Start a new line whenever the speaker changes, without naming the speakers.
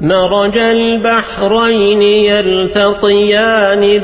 مرج البحرين يلتقيان